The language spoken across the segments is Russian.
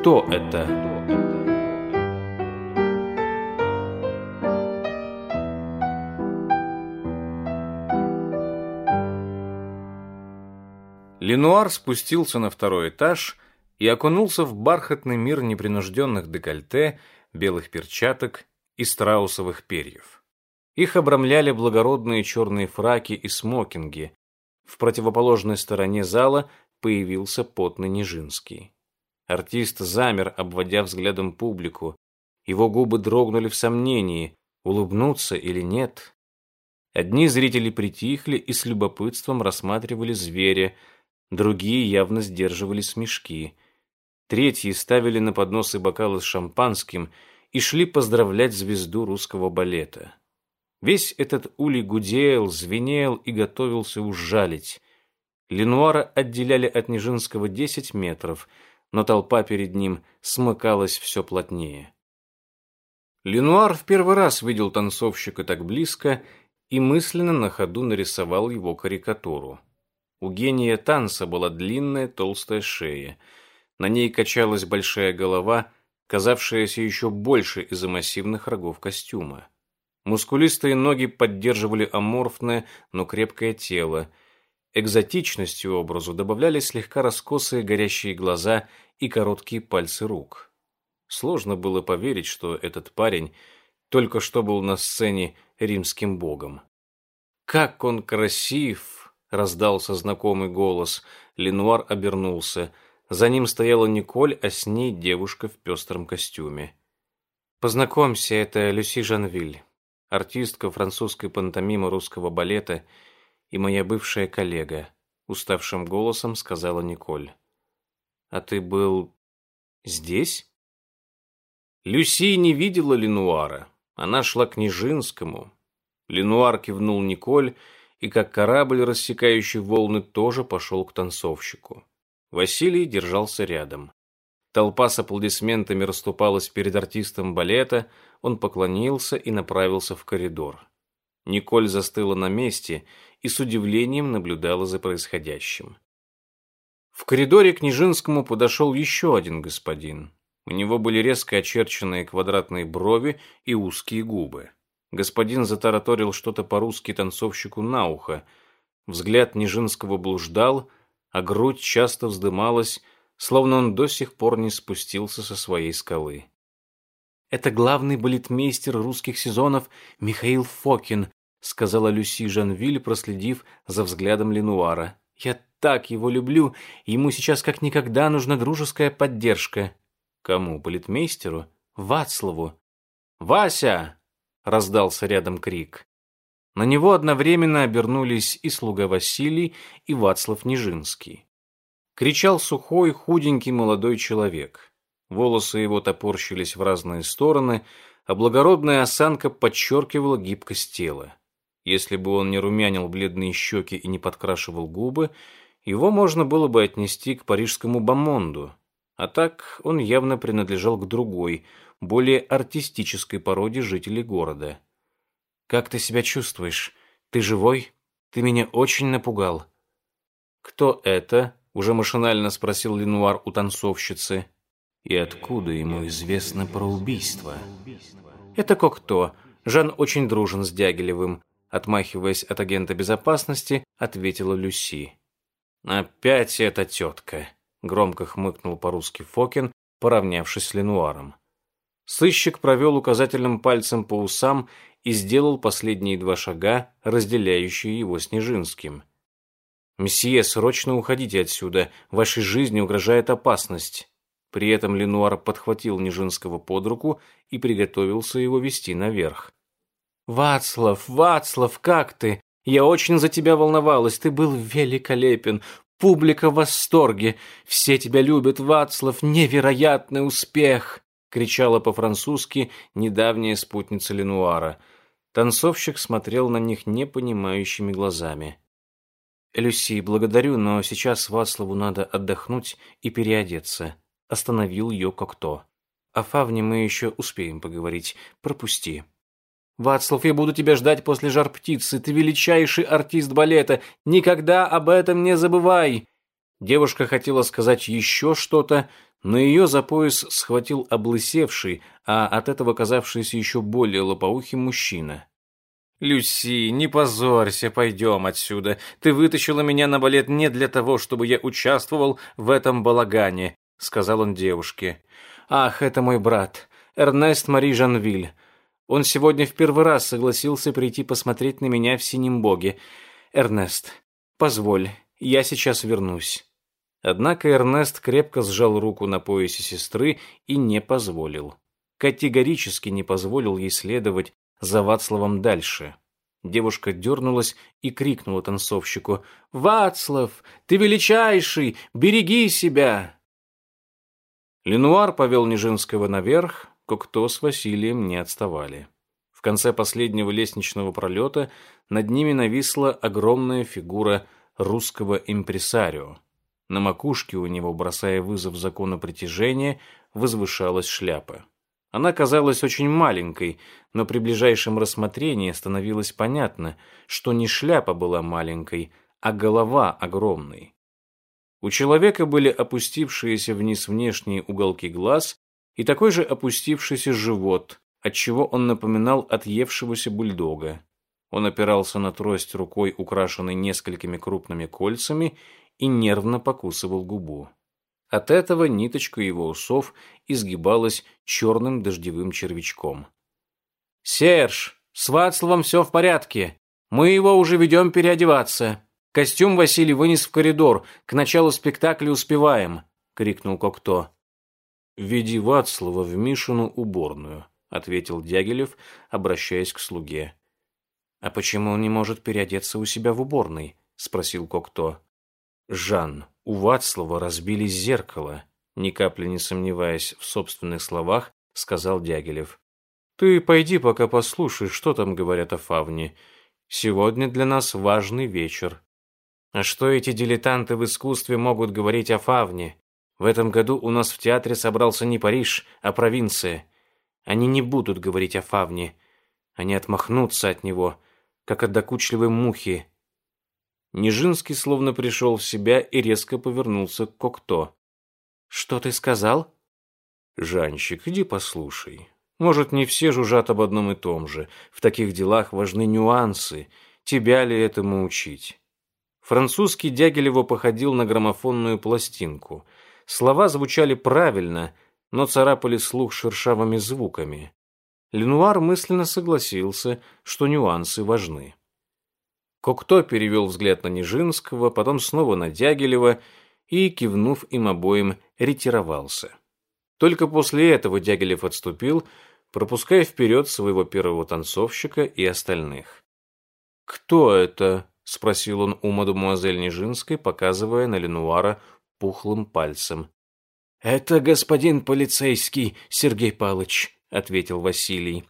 Кто это? Ленуар спустился на второй этаж и окунулся в бархатный мир непринужденных декольте, белых перчаток и страусовых перьев. Их обрамляли благородные черные фраки и смокинги. В противоположной стороне зала появился потный Нижинский. Артист замер, обводя взглядом публику. Его губы дрогнули в сомнении, улыбнуться или нет. Одни зрители притихли и с любопытством рассматривали зверя, другие явно сдерживали смешки. Третьи ставили на подносы бокалы с шампанским и шли поздравлять звезду русского балета. Весь этот улей гудел, звенел и готовился ужалить. Ленуара отделяли от Нижинского десять метров, но толпа перед ним смыкалась все плотнее. Ленуар в первый раз видел танцовщика так близко и мысленно на ходу нарисовал его карикатуру. У гения танца была длинная толстая шея. На ней качалась большая голова, казавшаяся еще больше из-за массивных рогов костюма. Мускулистые ноги поддерживали аморфное, но крепкое тело. Экзотичностью образу добавляли слегка раскосые горящие глаза и короткие пальцы рук. Сложно было поверить, что этот парень только что был на сцене римским богом. «Как он красив!» — раздался знакомый голос. Ленуар обернулся. За ним стояла Николь, а с ней девушка в пестром костюме. «Познакомься, это Люси Жанвиль, артистка французской пантомимы русского балета и моя бывшая коллега», — уставшим голосом сказала Николь. «А ты был здесь?» Люси не видела Ленуара. Она шла к Нижинскому. Ленуар кивнул Николь, и как корабль, рассекающий волны, тоже пошел к танцовщику. Василий держался рядом. Толпа с аплодисментами расступалась перед артистом балета, он поклонился и направился в коридор. Николь застыла на месте и с удивлением наблюдала за происходящим. В коридоре к Нижинскому подошел еще один господин. У него были резко очерченные квадратные брови и узкие губы. Господин затараторил что-то по-русски танцовщику на ухо. Взгляд Нижинского блуждал, а грудь часто вздымалась, словно он до сих пор не спустился со своей скалы. «Это главный балетмейстер русских сезонов Михаил Фокин», сказала Люси Жанвиль, проследив за взглядом Ленуара. «Я так его люблю, ему сейчас как никогда нужна дружеская поддержка. Кому, полицмейстеру? Вацлаву. «Вася!» — раздался рядом крик. На него одновременно обернулись и слуга Василий, и Вацлав Нижинский. Кричал сухой, худенький молодой человек. Волосы его топорщились в разные стороны, а благородная осанка подчеркивала гибкость тела. Если бы он не румянил бледные щеки и не подкрашивал губы, его можно было бы отнести к парижскому бомонду, а так он явно принадлежал к другой, более артистической породе жителей города. «Как ты себя чувствуешь? Ты живой? Ты меня очень напугал». «Кто это?» — уже машинально спросил Ленуар у танцовщицы. «И откуда ему известно про убийство?» «Это Кокто. Жан очень дружен с Дягилевым», — отмахиваясь от агента безопасности, ответила Люси. «Опять эта тетка», — громко хмыкнул по-русски Фокин, поравнявшись с Ленуаром. Сыщик провел указательным пальцем по усам и сделал последние два шага, разделяющие его с Нежинским. «Месье, срочно уходите отсюда, вашей жизни угрожает опасность». При этом Ленуар подхватил Нежинского под руку и приготовился его вести наверх. «Вацлав, Вацлав, как ты? Я очень за тебя волновалась, ты был великолепен. Публика в восторге. Все тебя любят, Вацлав, невероятный успех!» кричала по-французски недавняя спутница Ленуара. Танцовщик смотрел на них непонимающими глазами. «Люси, благодарю, но сейчас Вацлаву надо отдохнуть и переодеться», остановил ее Кокто. «О Фавне мы еще успеем поговорить. Пропусти». Вацлав, я буду тебя ждать после жар птицы. Ты величайший артист балета. Никогда об этом не забывай. Девушка хотела сказать еще что-то, но ее за пояс схватил облысевший, а от этого казавшийся еще более лопоухим мужчина. «Люси, не позорься, пойдем отсюда. Ты вытащила меня на балет не для того, чтобы я участвовал в этом балагане», — сказал он девушке. «Ах, это мой брат, Эрнест Мари Жанвиль. Он сегодня в первый раз согласился прийти посмотреть на меня в синем боге. Эрнест, позволь, я сейчас вернусь». Однако Эрнест крепко сжал руку на поясе сестры и не позволил. Категорически не позволил ей следовать за Вацлавом дальше. Девушка дернулась и крикнула танцовщику «Вацлав, ты величайший! Береги себя!» Ленуар повел Нижинского наверх, Кокто с Василием не отставали. В конце последнего лестничного пролета над ними нависла огромная фигура русского импресарио. На макушке у него, бросая вызов закону притяжения, возвышалась шляпа. Она казалась очень маленькой, но при ближайшем рассмотрении становилось понятно, что не шляпа была маленькой, а голова огромной. У человека были опустившиеся вниз внешние уголки глаз и такой же опустившийся живот, отчего он напоминал отъевшегося бульдога. Он опирался на трость рукой, украшенной несколькими крупными кольцами, и нервно покусывал губу. От этого ниточка его усов изгибалась черным дождевым червячком. «Серж, с Вацлавом все в порядке. Мы его уже ведем переодеваться. Костюм Василий вынес в коридор. К началу спектакля успеваем», — крикнул Кокто. «Веди Вацлава в Мишину уборную», — ответил Дягилев, обращаясь к слуге. «А почему он не может переодеться у себя в уборной?» — спросил Кокто. «Жан, у Вацлава разбили зеркало», ни капли не сомневаясь в собственных словах, сказал Дягилев. «Ты пойди пока послушай, что там говорят о Фавне. Сегодня для нас важный вечер». «А что эти дилетанты в искусстве могут говорить о Фавне? В этом году у нас в театре собрался не Париж, а провинция. Они не будут говорить о Фавне. Они отмахнутся от него, как от докучливой мухи, Нижинский словно пришел в себя и резко повернулся к Кокто. «Что ты сказал?» «Жанщик, иди послушай. Может, не все жужжат об одном и том же. В таких делах важны нюансы. Тебя ли этому учить?» Французский Дягилево походил на граммофонную пластинку. Слова звучали правильно, но царапали слух шершавыми звуками. Ленуар мысленно согласился, что нюансы важны. Кокто перевел взгляд на Нижинского, потом снова на Дягилева и, кивнув им обоим, ретировался. Только после этого Дягилев отступил, пропуская вперед своего первого танцовщика и остальных. «Кто это?» — спросил он у мадемуазель Нижинской, показывая на Ленуара пухлым пальцем. «Это господин полицейский, Сергей Палыч», — ответил Василий.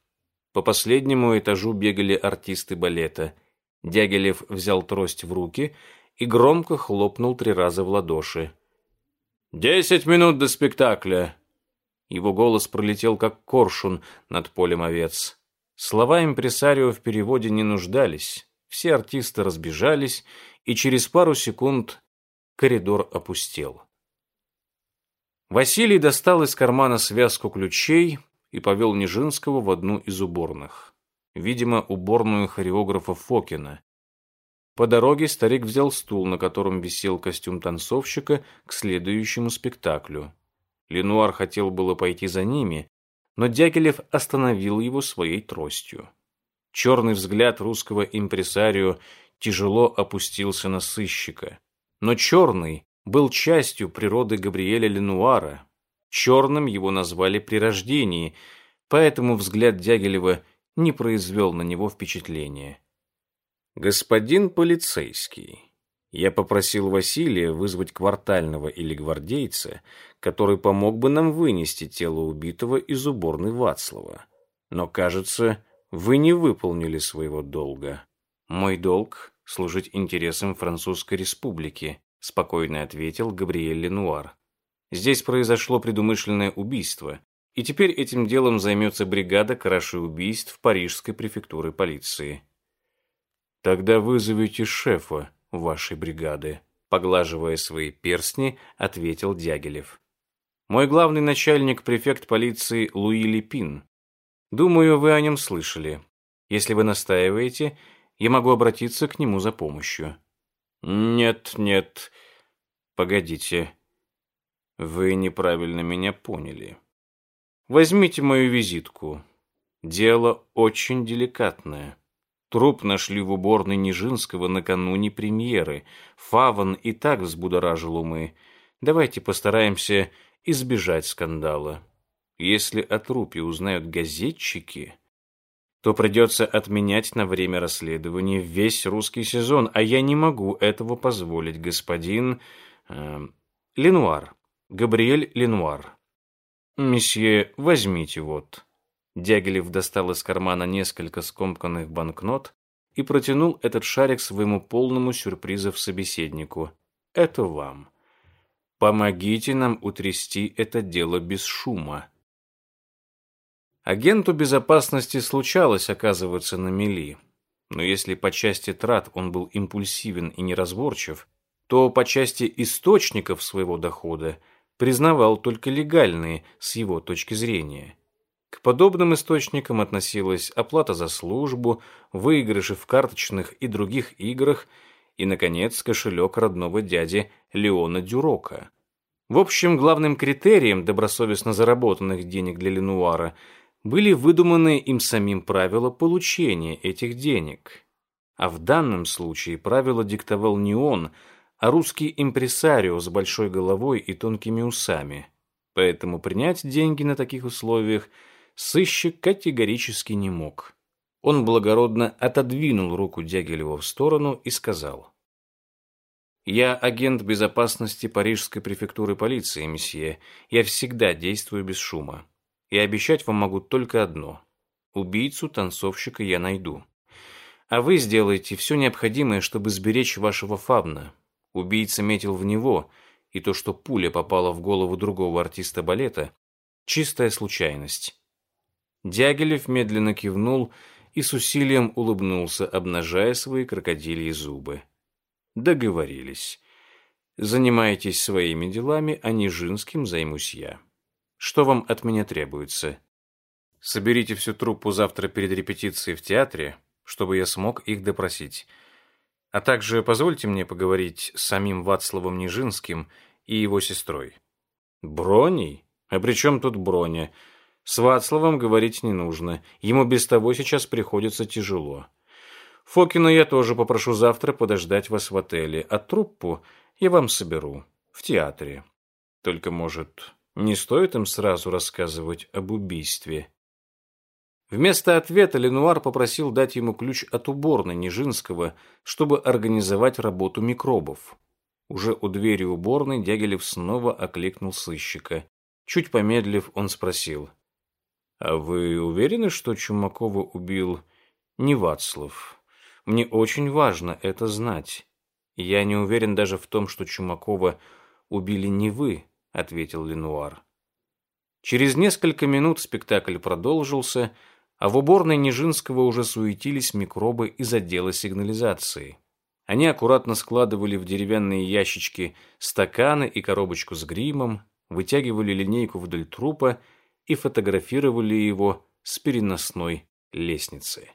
По последнему этажу бегали артисты балета — Дягилев взял трость в руки и громко хлопнул три раза в ладоши. «Десять минут до спектакля!» Его голос пролетел, как коршун над полем овец. Слова импресарио в переводе не нуждались. Все артисты разбежались, и через пару секунд коридор опустел. Василий достал из кармана связку ключей и повел Нижинского в одну из уборных видимо, уборную хореографа Фокина. По дороге старик взял стул, на котором висел костюм танцовщика, к следующему спектаклю. Ленуар хотел было пойти за ними, но Дягилев остановил его своей тростью. Черный взгляд русского импресарио тяжело опустился на сыщика. Но черный был частью природы Габриэля Ленуара. Черным его назвали при рождении, поэтому взгляд Дягилева не произвел на него впечатления. «Господин полицейский, я попросил Василия вызвать квартального или гвардейца, который помог бы нам вынести тело убитого из уборной Вацлава. Но, кажется, вы не выполнили своего долга. Мой долг — служить интересам Французской Республики», — спокойно ответил Габриэль Ленуар. «Здесь произошло предумышленное убийство, и теперь этим делом займется бригада краши убийств Парижской префектуры полиции. Тогда вызовите шефа вашей бригады, поглаживая свои перстни, ответил Дягилев. Мой главный начальник, префект полиции Луи Липин. Думаю, вы о нем слышали. Если вы настаиваете, я могу обратиться к нему за помощью. Нет, нет. Погодите. Вы неправильно меня поняли. Возьмите мою визитку. Дело очень деликатное. Труп нашли в уборной Нижинского накануне премьеры. Фаван и так взбудоражил умы. Давайте постараемся избежать скандала. Если о трупе узнают газетчики, то придется отменять на время расследования весь русский сезон, а я не могу этого позволить, господин э, Ленуар, Габриэль Ленуар. Месье, возьмите вот. Дягилев достал из кармана несколько скомканных банкнот и протянул этот шарик своему полному сюрпризов собеседнику. Это вам. Помогите нам утрясти это дело без шума. Агенту безопасности случалось оказываться на мели. Но если по части трат он был импульсивен и неразборчив, то по части источников своего дохода признавал только легальные с его точки зрения. К подобным источникам относилась оплата за службу, выигрыши в карточных и других играх и, наконец, кошелек родного дяди Леона Дюрока. В общем, главным критерием добросовестно заработанных денег для Ленуара – были выдуманы им самим правила получения этих денег. А в данном случае правила диктовал не он, а русский импресарио с большой головой и тонкими усами. Поэтому принять деньги на таких условиях сыщик категорически не мог. Он благородно отодвинул руку Дягилева в сторону и сказал. «Я агент безопасности Парижской префектуры полиции, месье. Я всегда действую без шума. И обещать вам могу только одно. Убийцу танцовщика я найду. А вы сделаете все необходимое, чтобы сберечь вашего фабна. Убийца метил в него, и то, что пуля попала в голову другого артиста балета, чистая случайность. Дягилев медленно кивнул и с усилием улыбнулся, обнажая свои крокодильи зубы. Договорились. Занимайтесь своими делами, а Нижинским займусь я. Что вам от меня требуется? Соберите всю труппу завтра перед репетицией в театре, чтобы я смог их допросить. А также позвольте мне поговорить с самим Вацлавом Нижинским и его сестрой. Броней? А при чем тут Броня? С Вацлавом говорить не нужно. Ему без того сейчас приходится тяжело. Фокина я тоже попрошу завтра подождать вас в отеле, а труппу я вам соберу в театре. Только, может, не стоит им сразу рассказывать об убийстве. Вместо ответа Ленуар попросил дать ему ключ от уборной Нижинского, чтобы организовать работу микробов. Уже у двери уборной Дягилев снова окликнул сыщика. Чуть помедлив, он спросил. «А вы уверены, что Чумакова убил не Вацлав? Мне очень важно это знать. Я не уверен даже в том, что Чумакова убили не вы, — ответил Ленуар. Через несколько минут спектакль продолжился, а в уборной Нижинского уже суетились микробы из отдела сигнализации. Они аккуратно складывали в деревянные ящички стаканы и коробочку с гримом, вытягивали линейку вдоль трупа и фотографировали его с переносной лестницы.